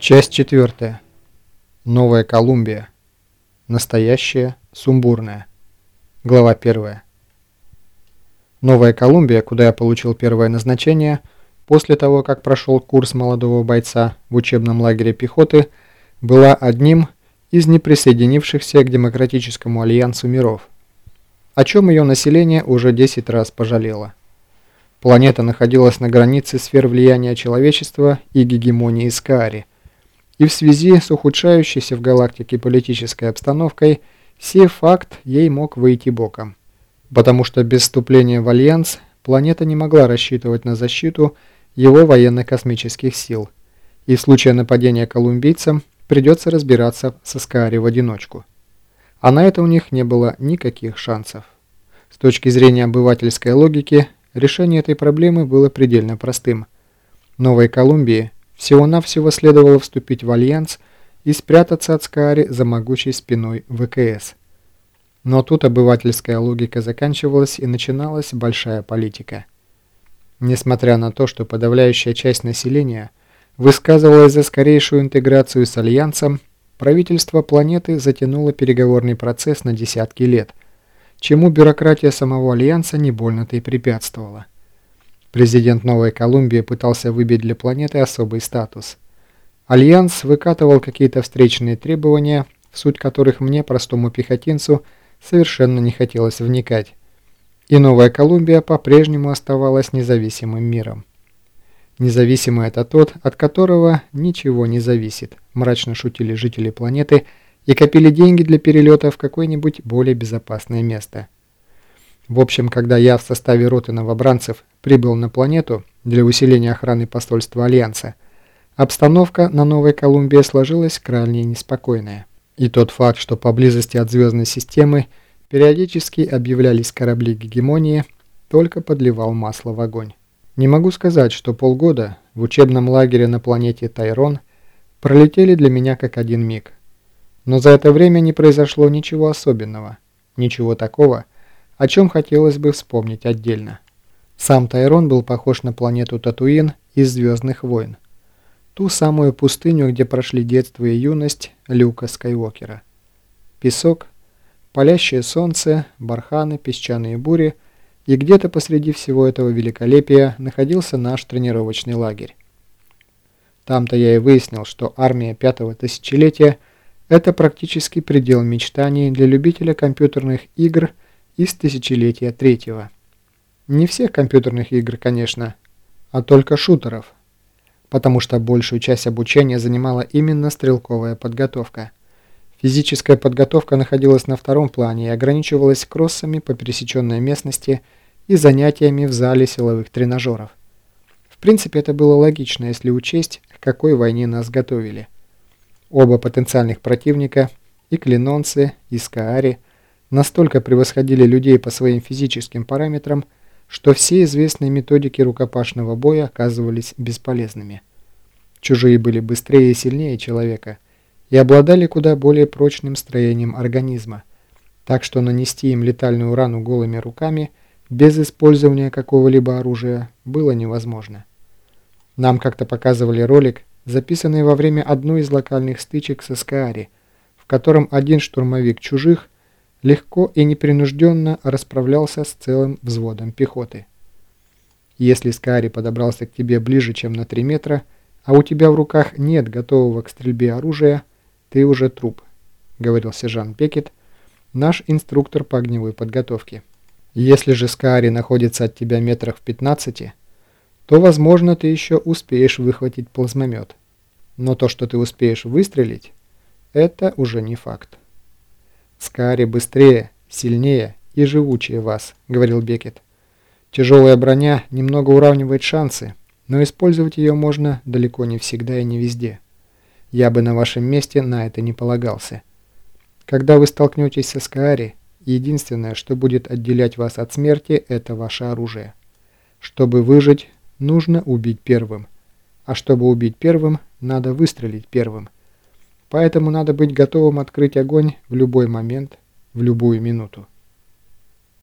Часть четвертая. Новая Колумбия. Настоящая, сумбурная. Глава первая. Новая Колумбия, куда я получил первое назначение, после того, как прошел курс молодого бойца в учебном лагере пехоты, была одним из неприсоединившихся к Демократическому альянсу миров, о чем ее население уже 10 раз пожалело. Планета находилась на границе сфер влияния человечества и гегемонии Скаари – и в связи с ухудшающейся в галактике политической обстановкой сей факт ей мог выйти боком. Потому что без вступления в Альянс планета не могла рассчитывать на защиту его военно-космических сил, и в случае нападения колумбийцам придется разбираться со Скаари в одиночку. А на это у них не было никаких шансов. С точки зрения обывательской логики, решение этой проблемы было предельно простым. Новой Колумбии – всего-навсего следовало вступить в альянс и спрятаться от Скаари за могучей спиной ВКС. Но тут обывательская логика заканчивалась и начиналась большая политика. Несмотря на то, что подавляющая часть населения высказывалась за скорейшую интеграцию с Альянсом, правительство планеты затянуло переговорный процесс на десятки лет, чему бюрократия самого Альянса не больно-то и препятствовала. Президент Новой Колумбии пытался выбить для планеты особый статус. Альянс выкатывал какие-то встречные требования, в суть которых мне, простому пехотинцу, совершенно не хотелось вникать. И Новая Колумбия по-прежнему оставалась независимым миром. Независимый это тот, от которого ничего не зависит, мрачно шутили жители планеты и копили деньги для перелета в какое-нибудь более безопасное место. В общем, когда я в составе роты новобранцев прибыл на планету для усиления охраны посольства Альянса, обстановка на Новой Колумбии сложилась крайне неспокойная. И тот факт, что поблизости от звездной системы периодически объявлялись корабли гегемонии, только подливал масло в огонь. Не могу сказать, что полгода в учебном лагере на планете Тайрон пролетели для меня как один миг. Но за это время не произошло ничего особенного, ничего такого, о чем хотелось бы вспомнить отдельно. Сам Тайрон был похож на планету Татуин из «Звездных войн». Ту самую пустыню, где прошли детство и юность Люка Скайуокера. Песок, палящее солнце, барханы, песчаные бури, и где-то посреди всего этого великолепия находился наш тренировочный лагерь. Там-то я и выяснил, что армия пятого тысячелетия – это практически предел мечтаний для любителя компьютерных игр – из тысячелетия третьего. Не всех компьютерных игр, конечно, а только шутеров, потому что большую часть обучения занимала именно стрелковая подготовка. Физическая подготовка находилась на втором плане и ограничивалась кроссами по пересеченной местности и занятиями в зале силовых тренажеров. В принципе, это было логично, если учесть, к какой войне нас готовили. Оба потенциальных противника, и клинонцы, и скаари – настолько превосходили людей по своим физическим параметрам, что все известные методики рукопашного боя оказывались бесполезными. Чужие были быстрее и сильнее человека и обладали куда более прочным строением организма, так что нанести им летальную рану голыми руками без использования какого-либо оружия было невозможно. Нам как-то показывали ролик, записанный во время одной из локальных стычек с Эскаари, в котором один штурмовик чужих – легко и непринужденно расправлялся с целым взводом пехоты. Если Скари подобрался к тебе ближе, чем на 3 метра, а у тебя в руках нет готового к стрельбе оружия, ты уже труп, говорил сержант Пекет, наш инструктор по огневой подготовке. Если же Скари находится от тебя метрах в 15, то, возможно, ты еще успеешь выхватить плазмомет. Но то, что ты успеешь выстрелить, это уже не факт. «Скари быстрее, сильнее и живучее вас», — говорил Бекет. «Тяжелая броня немного уравнивает шансы, но использовать ее можно далеко не всегда и не везде. Я бы на вашем месте на это не полагался. Когда вы столкнетесь со Скаари, единственное, что будет отделять вас от смерти, это ваше оружие. Чтобы выжить, нужно убить первым. А чтобы убить первым, надо выстрелить первым. Поэтому надо быть готовым открыть огонь в любой момент, в любую минуту.